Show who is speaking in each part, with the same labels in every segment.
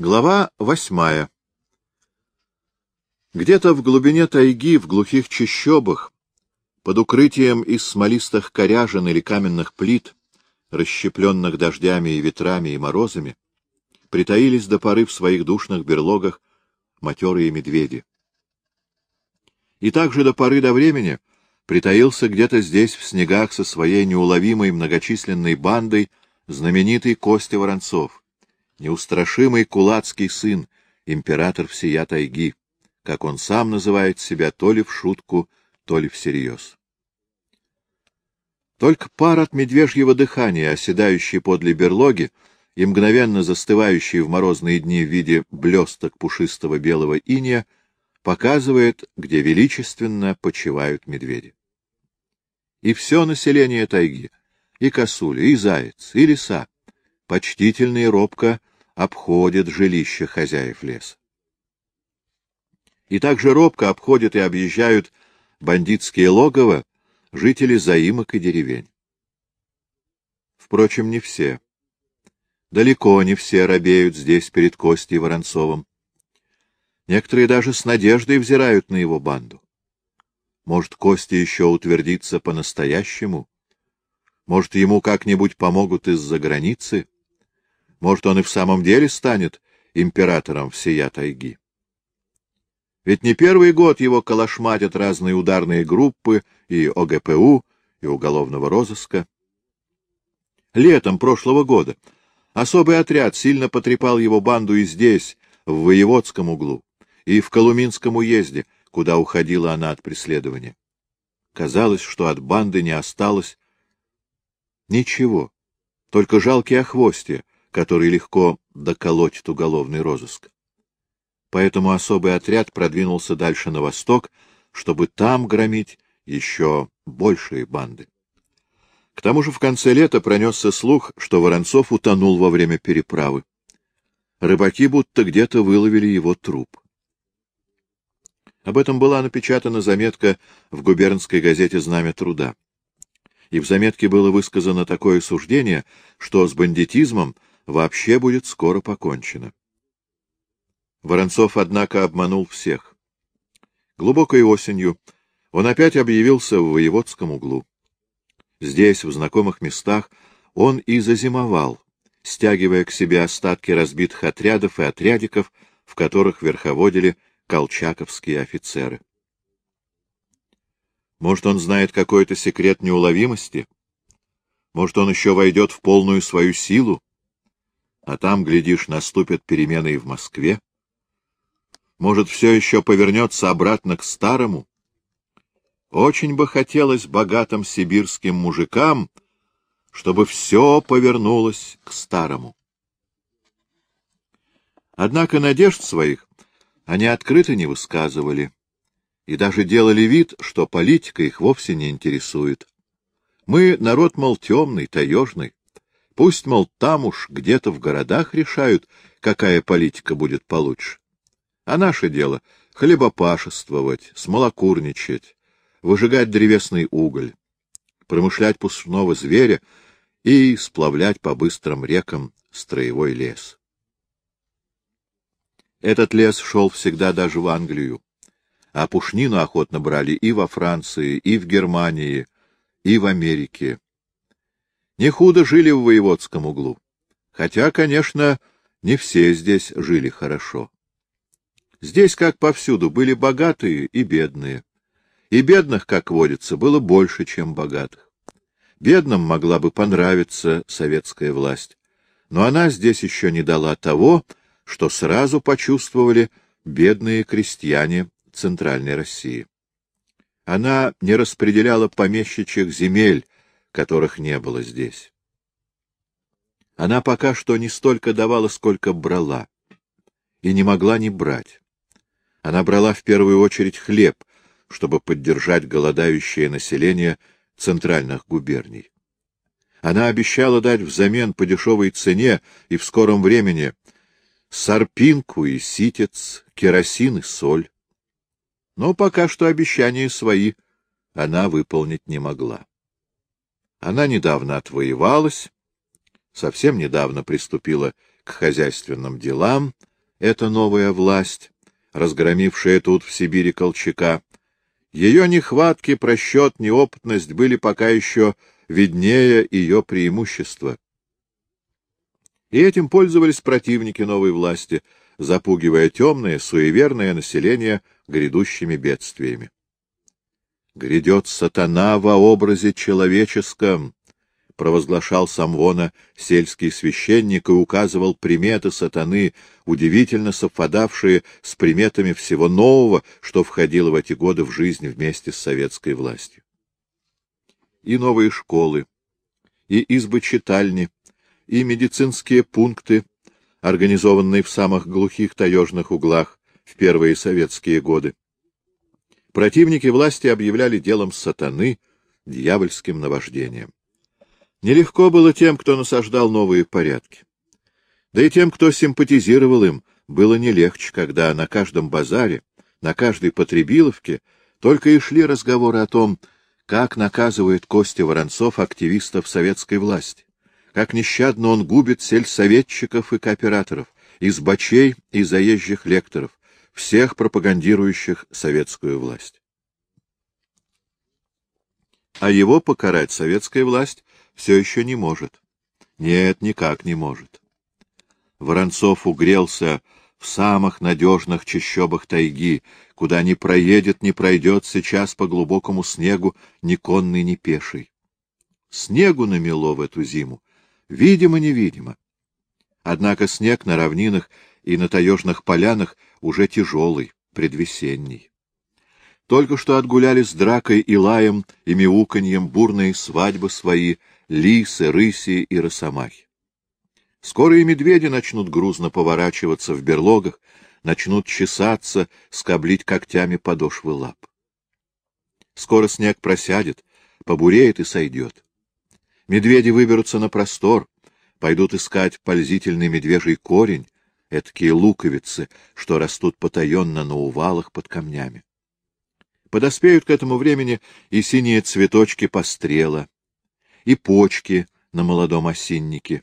Speaker 1: Глава восьмая Где-то в глубине тайги, в глухих чащобах, под укрытием из смолистых коряжин или каменных плит, расщепленных дождями и ветрами и морозами, притаились до поры в своих душных берлогах матерые медведи. И также до поры до времени притаился где-то здесь в снегах со своей неуловимой многочисленной бандой знаменитый Костя Воронцов, неустрашимый кулацкий сын, император всея тайги, как он сам называет себя то ли в шутку, то ли всерьез. Только пар от медвежьего дыхания, оседающий подле берлоги и мгновенно застывающий в морозные дни в виде блесток пушистого белого иния, показывает, где величественно почивают медведи. И все население тайги, и косули, и заяц, и лиса, почтительно и робко обходят жилище хозяев леса. И также робко обходят и объезжают бандитские логово жители заимок и деревень. Впрочем, не все. Далеко не все робеют здесь перед Костей Воронцовым. Некоторые даже с надеждой взирают на его банду. Может, Костя еще утвердится по-настоящему? Может, ему как-нибудь помогут из-за границы? Может, он и в самом деле станет императором всея тайги. Ведь не первый год его калашматят разные ударные группы и ОГПУ, и уголовного розыска. Летом прошлого года особый отряд сильно потрепал его банду и здесь, в Воеводском углу, и в Колуминском уезде, куда уходила она от преследования. Казалось, что от банды не осталось ничего, только жалкие охвостья, который легко доколотит уголовный розыск. Поэтому особый отряд продвинулся дальше на восток, чтобы там громить еще большие банды. К тому же в конце лета пронесся слух, что Воронцов утонул во время переправы. Рыбаки будто где-то выловили его труп. Об этом была напечатана заметка в губернской газете «Знамя труда». И в заметке было высказано такое суждение, что с бандитизмом вообще будет скоро покончено. Воронцов, однако, обманул всех. Глубокой осенью он опять объявился в воеводском углу. Здесь, в знакомых местах, он и зазимовал, стягивая к себе остатки разбитых отрядов и отрядиков, в которых верховодили колчаковские офицеры. Может, он знает какой-то секрет неуловимости? Может, он еще войдет в полную свою силу? А там, глядишь, наступят перемены и в Москве. Может, все еще повернется обратно к старому? Очень бы хотелось богатым сибирским мужикам, чтобы все повернулось к старому. Однако надежд своих они открыто не высказывали и даже делали вид, что политика их вовсе не интересует. Мы народ, мол, темный, таежный. Пусть, мол, там уж где-то в городах решают, какая политика будет получше. А наше дело — хлебопашествовать, смолокурничать, выжигать древесный уголь, промышлять пушного зверя и сплавлять по быстрым рекам строевой лес. Этот лес шел всегда даже в Англию, а пушнину охотно брали и во Франции, и в Германии, и в Америке. Не худо жили в воеводском углу. Хотя, конечно, не все здесь жили хорошо. Здесь, как повсюду, были богатые и бедные. И бедных, как водится, было больше, чем богатых. Бедным могла бы понравиться советская власть, но она здесь еще не дала того, что сразу почувствовали бедные крестьяне Центральной России. Она не распределяла помещичьих земель, которых не было здесь. Она пока что не столько давала, сколько брала, и не могла не брать. Она брала в первую очередь хлеб, чтобы поддержать голодающее население центральных губерний. Она обещала дать взамен по дешевой цене и в скором времени сарпинку и ситец, керосин и соль. Но пока что обещания свои она выполнить не могла. Она недавно отвоевалась, совсем недавно приступила к хозяйственным делам, эта новая власть, разгромившая тут в Сибири Колчака. Ее нехватки, просчет, неопытность были пока еще виднее ее преимущества. И этим пользовались противники новой власти, запугивая темное, суеверное население грядущими бедствиями. Грядет сатана во образе человеческом, провозглашал Самвона сельский священник и указывал приметы сатаны, удивительно совпадавшие с приметами всего нового, что входило в эти годы в жизнь вместе с советской властью. И новые школы, и избы-читальни, и медицинские пункты, организованные в самых глухих таежных углах в первые советские годы. Противники власти объявляли делом сатаны дьявольским наваждением. Нелегко было тем, кто насаждал новые порядки. Да и тем, кто симпатизировал им, было не легче, когда на каждом базаре, на каждой потребиловке только и шли разговоры о том, как наказывает Костя Воронцов активистов советской власти, как нещадно он губит сельсоветчиков и кооператоров, избачей и заезжих лекторов, всех пропагандирующих советскую власть. А его покарать советская власть все еще не может. Нет, никак не может. Воронцов угрелся в самых надежных чащобах тайги, куда не проедет, не пройдет сейчас по глубокому снегу ни конный, ни пеший. Снегу намело в эту зиму, видимо-невидимо. Однако снег на равнинах и на таежных полянах уже тяжелый, предвесенний. Только что отгуляли с дракой и лаем и мяуканьем бурные свадьбы свои лисы, рыси и росомахи. Скоро и медведи начнут грузно поворачиваться в берлогах, начнут чесаться, скоблить когтями подошвы лап. Скоро снег просядет, побуреет и сойдет. Медведи выберутся на простор, пойдут искать пользительный медвежий корень, эткие луковицы, что растут потаенно на увалах под камнями. Подоспеют к этому времени и синие цветочки пострела, и почки на молодом осиннике.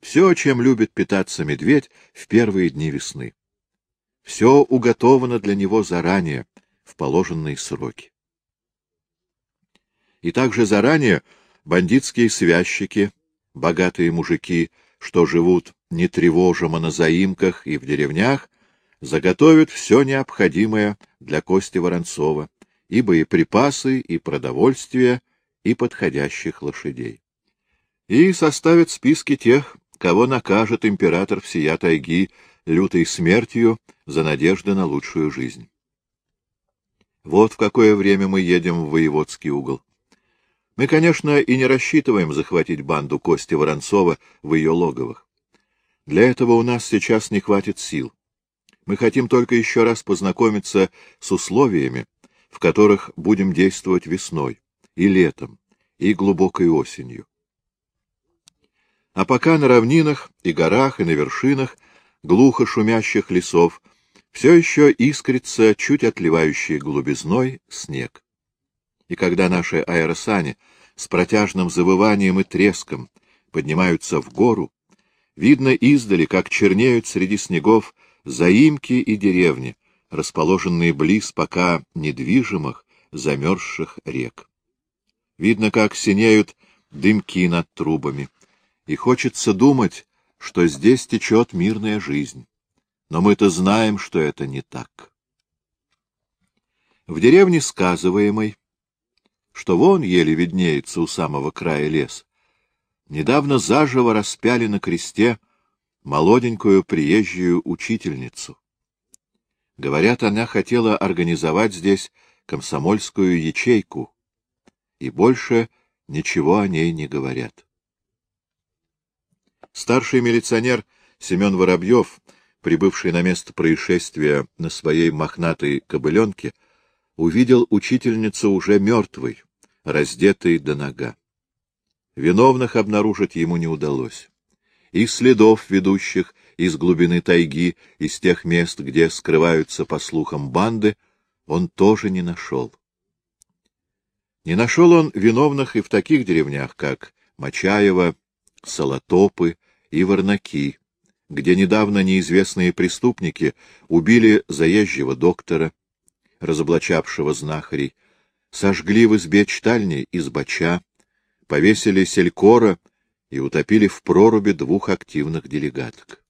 Speaker 1: Все, чем любит питаться медведь в первые дни весны. Все уготовано для него заранее, в положенные сроки. И также заранее бандитские связчики, богатые мужики, что живут не тревожимо на заимках и в деревнях, заготовят все необходимое для Кости Воронцова, и боеприпасы, и продовольствие, и подходящих лошадей. И составят списки тех, кого накажет император всея тайги лютой смертью за надежды на лучшую жизнь. Вот в какое время мы едем в воеводский угол. Мы, конечно, и не рассчитываем захватить банду Кости Воронцова в ее логовых. Для этого у нас сейчас не хватит сил. Мы хотим только еще раз познакомиться с условиями, в которых будем действовать весной и летом, и глубокой осенью. А пока на равнинах и горах, и на вершинах глухо шумящих лесов все еще искрится чуть отливающий голубизной снег. И когда наши аэросани с протяжным завыванием и треском поднимаются в гору, видно издали, как чернеют среди снегов заимки и деревни, расположенные близ пока недвижимых, замерзших рек. Видно, как синеют дымки над трубами. И хочется думать, что здесь течет мирная жизнь. Но мы-то знаем, что это не так. В деревне сказываемой, что вон еле виднеется у самого края лес, недавно заживо распяли на кресте молоденькую приезжую учительницу. Говорят, она хотела организовать здесь комсомольскую ячейку, и больше ничего о ней не говорят. Старший милиционер Семен Воробьев, прибывший на место происшествия на своей мохнатой кобыленке, увидел учительницу уже мертвой, раздетой до нога. Виновных обнаружить ему не удалось. И следов, ведущих из глубины тайги, из тех мест, где скрываются, по слухам, банды, он тоже не нашел. Не нашел он виновных и в таких деревнях, как Мачаево, Солотопы и Варнаки, где недавно неизвестные преступники убили заезжего доктора, разоблачавшего знахарей, сожгли в избе читальни избача, повесили селькора и утопили в проруби двух активных делегаток.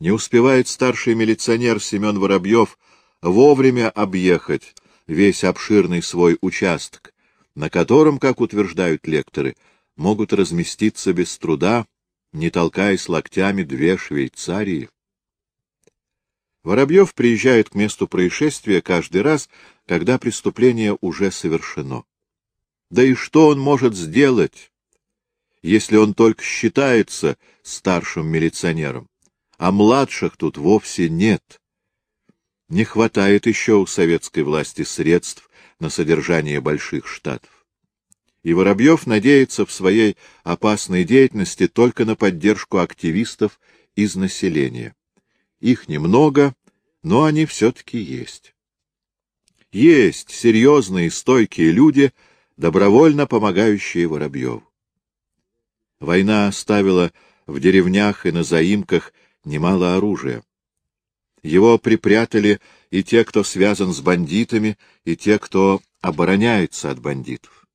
Speaker 1: Не успевает старший милиционер Семен Воробьев вовремя объехать весь обширный свой участок, на котором, как утверждают лекторы, могут разместиться без труда, не толкаясь локтями, две Швейцарии. Воробьев приезжает к месту происшествия каждый раз, когда преступление уже совершено. Да и что он может сделать, если он только считается старшим милиционером, а младших тут вовсе нет? Не хватает еще у советской власти средств на содержание больших штатов. И Воробьев надеется в своей опасной деятельности только на поддержку активистов из населения. Их немного, но они все-таки есть. Есть серьезные, стойкие люди, добровольно помогающие Воробьеву. Война оставила в деревнях и на заимках немало оружия. Его припрятали и те, кто связан с бандитами, и те, кто обороняется от бандитов.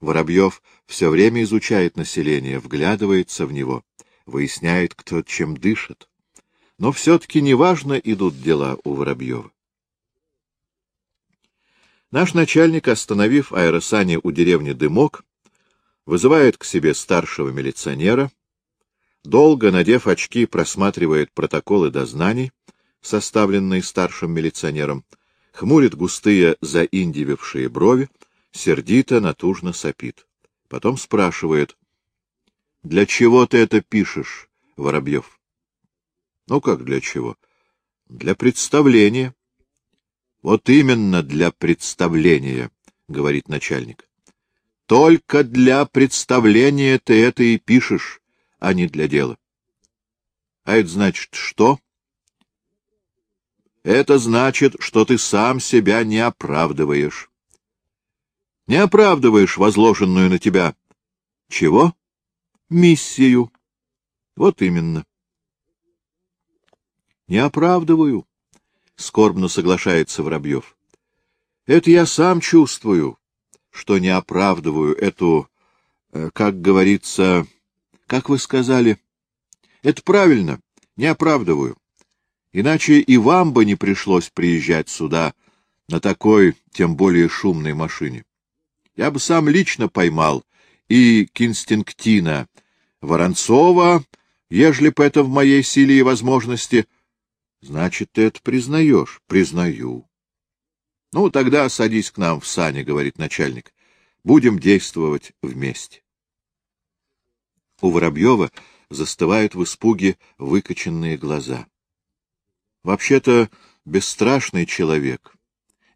Speaker 1: Воробьев все время изучает население, вглядывается в него, выясняет, кто чем дышит. Но все-таки неважно идут дела у Воробьева. Наш начальник, остановив аэросани у деревни Дымок, вызывает к себе старшего милиционера, долго, надев очки, просматривает протоколы дознаний, составленные старшим милиционером, хмурит густые заиндивившие брови, сердито, натужно сопит. Потом спрашивает, — Для чего ты это пишешь, Воробьев? Ну как для чего? Для представления. Вот именно для представления, говорит начальник. Только для представления ты это и пишешь, а не для дела. А это значит что? Это значит, что ты сам себя не оправдываешь. Не оправдываешь возложенную на тебя. Чего? Миссию. Вот именно. Не оправдываю, — скорбно соглашается Воробьев. Это я сам чувствую, что не оправдываю эту, э, как говорится, как вы сказали. Это правильно, не оправдываю. Иначе и вам бы не пришлось приезжать сюда на такой, тем более шумной машине. Я бы сам лично поймал и Кинстинктина Воронцова, ежели бы это в моей силе и возможности — Значит, ты это признаешь? Признаю. Ну, тогда садись к нам в сани, говорит начальник. Будем действовать вместе. У Воробьева застывают в испуге выкоченные глаза. Вообще-то бесстрашный человек,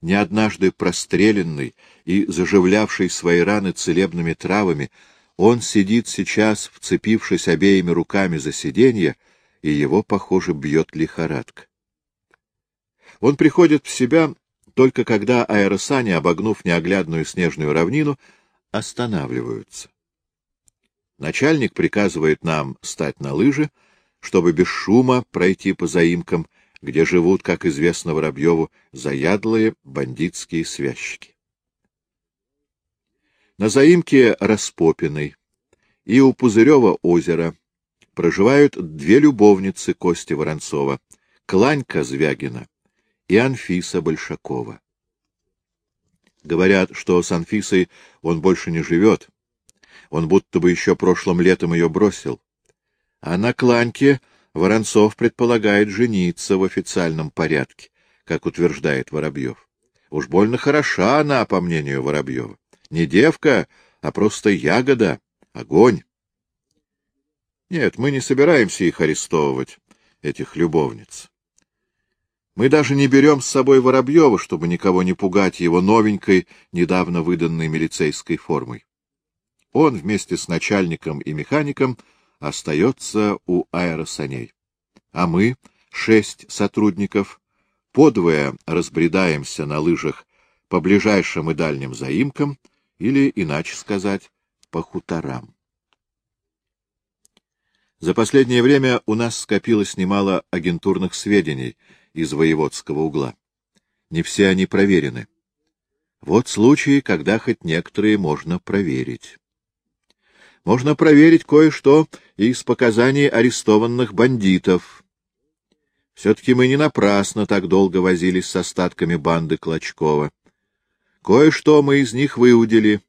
Speaker 1: не однажды простреленный и заживлявший свои раны целебными травами, он сидит сейчас, вцепившись обеими руками за сиденье, и его, похоже, бьет лихорадка. Он приходит в себя только когда аэросани, обогнув неоглядную снежную равнину, останавливаются. Начальник приказывает нам стать на лыжи, чтобы без шума пройти по заимкам, где живут, как известно Воробьеву, заядлые бандитские связчики. На заимке Распопиной и у Пузырева озера проживают две любовницы Кости Воронцова — Кланька Звягина и Анфиса Большакова. Говорят, что с Анфисой он больше не живет. Он будто бы еще прошлым летом ее бросил. А на Кланьке Воронцов предполагает жениться в официальном порядке, как утверждает Воробьев. Уж больно хороша она, по мнению Воробьева. Не девка, а просто ягода, огонь. Нет, мы не собираемся их арестовывать, этих любовниц. Мы даже не берем с собой Воробьева, чтобы никого не пугать его новенькой, недавно выданной милицейской формой. Он вместе с начальником и механиком остается у аэросаней. А мы, шесть сотрудников, подвое разбредаемся на лыжах по ближайшим и дальним заимкам, или, иначе сказать, по хуторам. За последнее время у нас скопилось немало агентурных сведений из воеводского угла. Не все они проверены. Вот случаи, когда хоть некоторые можно проверить. Можно проверить кое-что из показаний арестованных бандитов. Все-таки мы не напрасно так долго возились с остатками банды Клочкова. Кое-что мы из них выудили.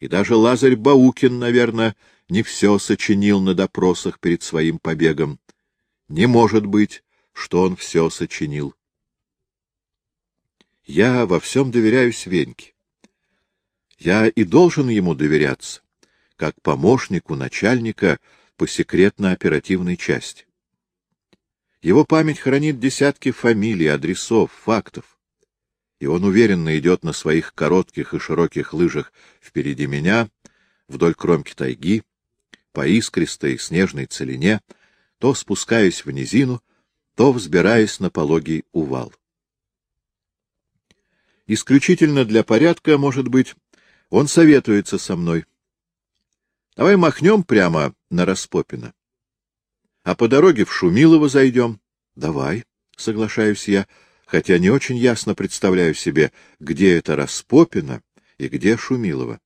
Speaker 1: И даже Лазарь Баукин, наверное, не все сочинил на допросах перед своим побегом. Не может быть, что он все сочинил. Я во всем доверяюсь Веньке. Я и должен ему доверяться, как помощнику начальника по секретно-оперативной части. Его память хранит десятки фамилий, адресов, фактов, и он уверенно идет на своих коротких и широких лыжах впереди меня, вдоль кромки тайги, по искристой снежной целине, то спускаясь в низину, то взбираясь на пологий увал. Исключительно для порядка, может быть, он советуется со мной. Давай махнем прямо на Распопина. А по дороге в Шумилово зайдем. Давай, соглашаюсь я, хотя не очень ясно представляю себе, где это Распопина и где Шумилово.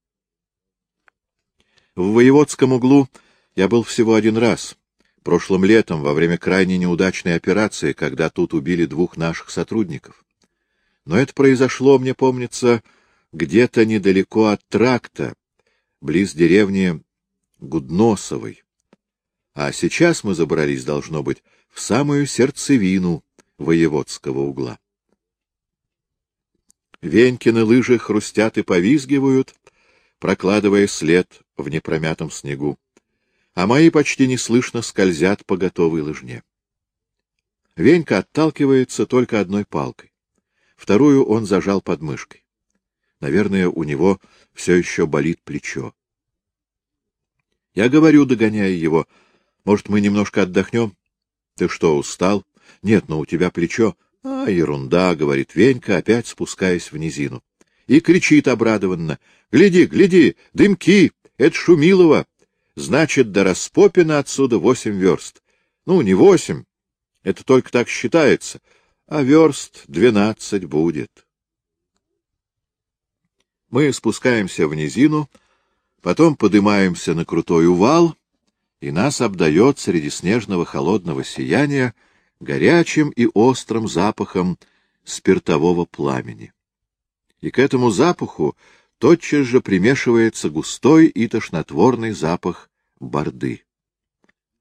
Speaker 1: В воеводском углу я был всего один раз, прошлым летом, во время крайне неудачной операции, когда тут убили двух наших сотрудников. Но это произошло, мне помнится, где-то недалеко от тракта, близ деревни Гудносовой. А сейчас мы забрались, должно быть, в самую сердцевину воеводского угла. Венькины лыжи хрустят и повизгивают, прокладывая след в непромятом снегу, а мои почти неслышно скользят по готовой лыжне. Венька отталкивается только одной палкой. Вторую он зажал под мышкой. Наверное, у него все еще болит плечо. Я говорю, догоняя его, может, мы немножко отдохнем? Ты что, устал? Нет, но у тебя плечо. А, ерунда, — говорит Венька, опять спускаясь в низину. И кричит обрадованно. Гляди, гляди, дымки, это Шумилова. Значит, до Распопина отсюда восемь верст. Ну, не восемь, это только так считается а верст двенадцать будет. Мы спускаемся в низину, потом поднимаемся на крутой увал, и нас обдает среди снежного холодного сияния горячим и острым запахом спиртового пламени. И к этому запаху тотчас же примешивается густой и тошнотворный запах борды.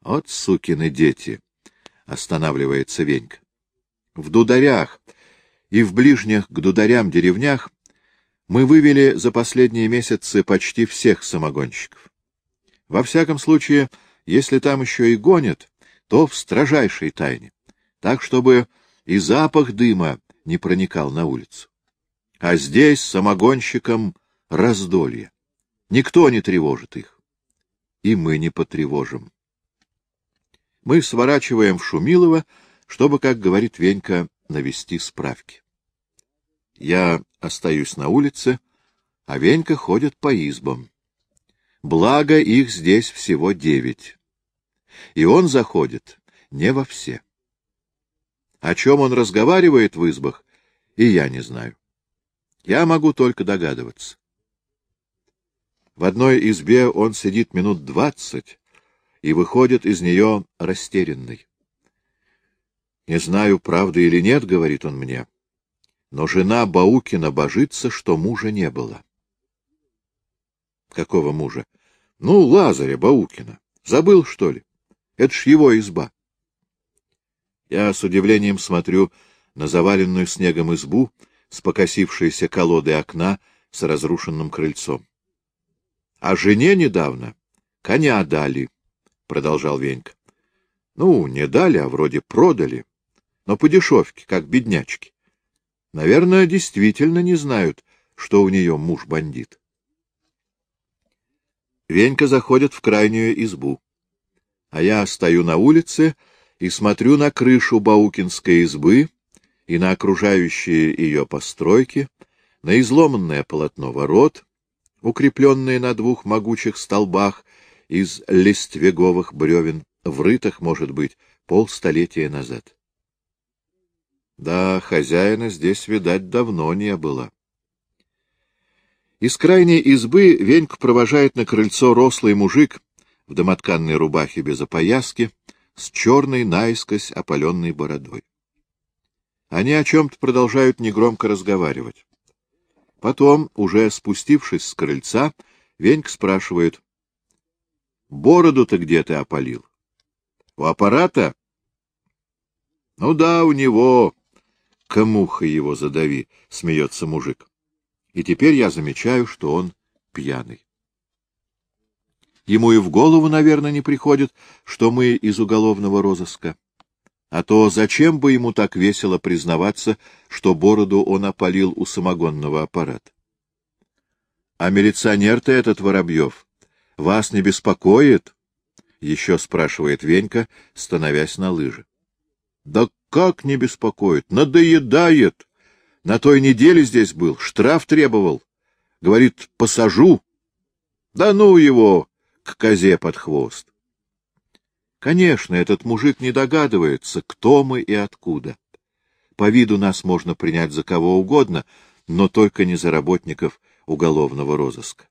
Speaker 1: «От сукины дети!» — останавливается Венька. В дударях и в ближних к дударям деревнях мы вывели за последние месяцы почти всех самогонщиков. Во всяком случае, если там еще и гонят, то в строжайшей тайне, так, чтобы и запах дыма не проникал на улицу. А здесь самогонщикам раздолье. Никто не тревожит их. И мы не потревожим. Мы сворачиваем в Шумилово, чтобы, как говорит Венька, навести справки. Я остаюсь на улице, а Венька ходит по избам. Благо, их здесь всего девять. И он заходит не во все. О чем он разговаривает в избах, и я не знаю. Я могу только догадываться. В одной избе он сидит минут двадцать и выходит из нее растерянный. Не знаю, правда или нет, — говорит он мне, — но жена Баукина божится, что мужа не было. Какого мужа? Ну, Лазаря Баукина. Забыл, что ли? Это ж его изба. Я с удивлением смотрю на заваленную снегом избу с покосившейся колодой окна с разрушенным крыльцом. — А жене недавно коня дали, — продолжал Венька. — Ну, не дали, а вроде продали но по дешевке, как беднячки. Наверное, действительно не знают, что у нее муж бандит. Венька заходит в крайнюю избу, а я стою на улице и смотрю на крышу Баукинской избы и на окружающие ее постройки, на изломанное полотно ворот, укрепленные на двух могучих столбах из листвеговых бревен, врытых, может быть, полстолетия назад. Да, хозяина здесь, видать, давно не было. Из крайней избы Веньку провожает на крыльцо рослый мужик в домотканной рубахе без опояски, с черной наискось опаленной бородой. Они о чем-то продолжают негромко разговаривать. Потом, уже спустившись с крыльца, Венька спрашивает. — Бороду-то где ты опалил? — У аппарата? — Ну да, у него. Камуха его задави, — смеется мужик. И теперь я замечаю, что он пьяный. Ему и в голову, наверное, не приходит, что мы из уголовного розыска. А то зачем бы ему так весело признаваться, что бороду он опалил у самогонного аппарата? — А милиционер-то этот Воробьев вас не беспокоит? — еще спрашивает Венька, становясь на лыжи. — Да как не беспокоит? Надоедает! На той неделе здесь был, штраф требовал. Говорит, посажу. Да ну его к козе под хвост. Конечно, этот мужик не догадывается, кто мы и откуда. По виду нас можно принять за кого угодно, но только не за работников уголовного розыска.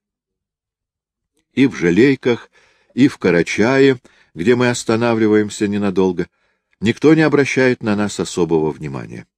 Speaker 1: И в Желейках, и в Карачае, где мы останавливаемся ненадолго, никто не обращает на нас особого внимания.